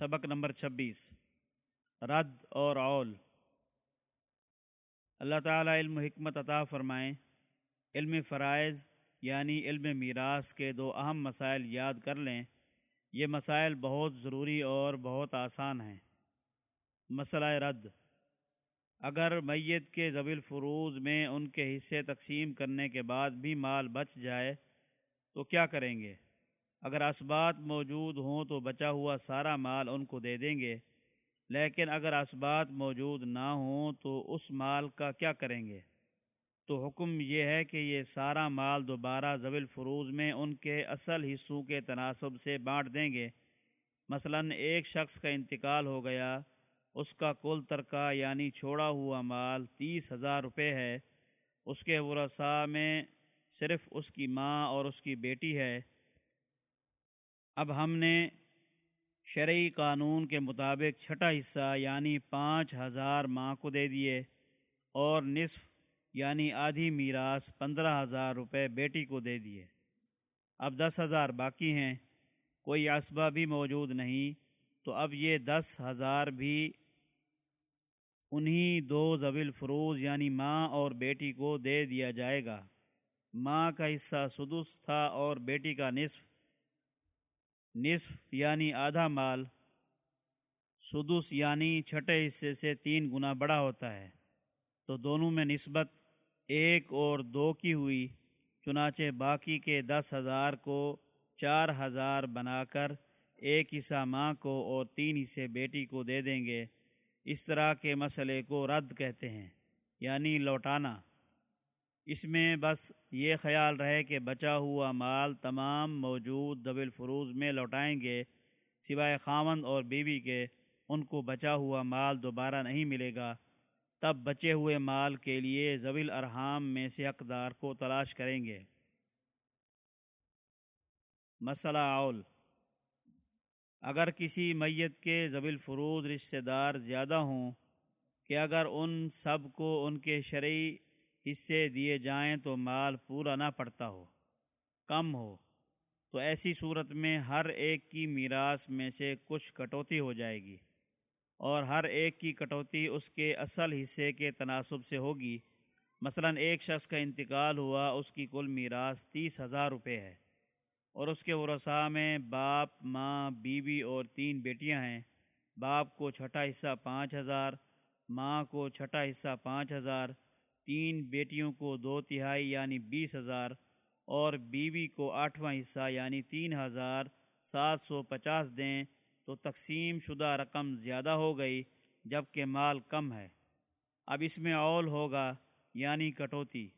سبق نمبر چھبیس، رد اور اول اللہ تعالیٰ علم و حکمت عطا فرمائیں۔ علم فرائض یعنی علم میراث کے دو اہم مسائل یاد کر لیں۔ یہ مسائل بہت ضروری اور بہت آسان ہیں۔ مسئلہ رد۔ اگر میت کے زبیل فروز میں ان کے حصے تقسیم کرنے کے بعد بھی مال بچ جائے تو کیا کریں گے؟ اگر اسبات موجود ہوں تو بچا ہوا سارا مال ان کو دے دیں گے، لیکن اگر اسبات موجود نہ ہوں تو اس مال کا کیا کریں گے؟ تو حکم یہ ہے کہ یہ سارا مال دوبارہ زویل فروز میں ان کے اصل حصوں کے تناسب سے بانٹ دیں گے۔ مثلا ایک شخص کا انتقال ہو گیا، اس کا کل ترکہ یعنی چھوڑا ہوا مال تیس ہزار روپے ہے۔ اس کے ورثاء میں صرف اس کی ماں اور اس کی بیٹی ہے۔ اب ہم نے شرعی قانون کے مطابق چھٹا حصہ یعنی پانچ ہزار ماں کو دے دیے اور نصف یعنی آدھی میراث پندرہ ہزار روپے بیٹی کو دے دیے۔ اب دس ہزار باقی ہیں، کوئی اسبہ بھی موجود نہیں، تو اب یہ دس ہزار بھی انہی دو زویل فروز یعنی ماں اور بیٹی کو دے دیا جائے گا۔ ماں کا حصہ سدس تھا اور بیٹی کا نصف نصف یعنی آدھا مال، سدس یعنی چھٹے حصے سے تین گنا بڑا ہوتا ہے۔ تو دونوں میں نسبت ایک اور دو کی ہوئی، چنانچہ باقی کے دس ہزار کو چار ہزار بنا کر ایک حصہ ماں کو اور تین حصے بیٹی کو دے دیں گے۔ اس طرح کے مسئلے کو رد کہتے ہیں یعنی لوٹانا۔ اس میں بس یہ خیال رہے کہ بچا ہوا مال تمام موجود دبل فروز میں لوٹائیں گے، سوائے خامند اور بیوی کے، ان کو بچا ہوا مال دوبارہ نہیں ملے گا۔ تب بچے ہوئے مال کے لیے زویل ارحام میں سے اقدار کو تلاش کریں گے۔ مسئلہ اول، اگر کسی میت کے زویل فروز رشتہ دار زیادہ ہوں، کہ اگر ان سب کو ان کے شرعی حصے دیے جائیں تو مال پورا نہ پڑتا ہو، کم ہو۔ تو ایسی صورت میں ہر ایک کی میراث میں سے کچھ کٹوتی ہو جائے گی اور ہر ایک کی کٹوتی اس کے اصل حصے کے تناسب سے ہوگی۔ مثلا ایک شخص کا انتقال ہوا، اس کی کل میراث تیس ہزار روپے ہے اور اس کے ورثاء میں باپ، ماں، بیوی اور تین بیٹیاں ہیں۔ باپ کو چھٹا حصہ پانچ ہزار، ماں کو چھٹا حصہ پانچ ہزار تین بیٹیوں کو دو تہائی یعنی بیس ہزار اور بیوی کو آٹھواں حصہ یعنی تین ہزار سات سو پچاس دیں تو تقسیم شدہ رقم زیادہ ہو گئی جبکہ مال کم ہے۔ اب اس میں اول ہوگا یعنی کٹوتی۔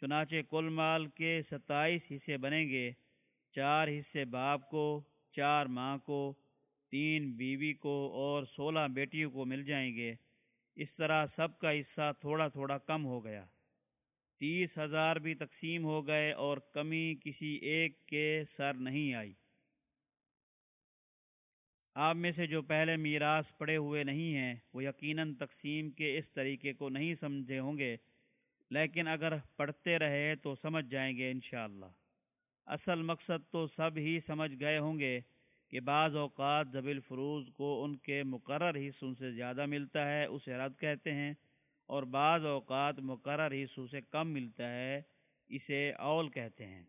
چنانچہ کل مال کے ستائیس حصے بنیں گے۔ چار حصے باپ کو، چار ماں کو، تین بیوی کو اور سولہ بیٹیوں کو مل جائیں گے۔ اس طرح سب کا حصہ تھوڑا تھوڑا کم ہو گیا۔ تیس ہزار بھی تقسیم ہو گئے اور کمی کسی ایک کے سر نہیں آئی۔ آپ میں سے جو پہلے میراث پڑے ہوئے نہیں ہیں، وہ یقیناً تقسیم کے اس طریقے کو نہیں سمجھے ہوں گے، لیکن اگر پڑھتے رہے تو سمجھ جائیں گے انشاءاللہ۔ اصل مقصد تو سب ہی سمجھ گئے ہوں گے۔ کہ بعض اوقات زبی الفروز کو ان کے مقرر حصوں سے زیادہ ملتا ہے، اسے رد کہتے ہیں، اور بعض اوقات مقرر حصوں سے کم ملتا ہے، اسے اول کہتے ہیں۔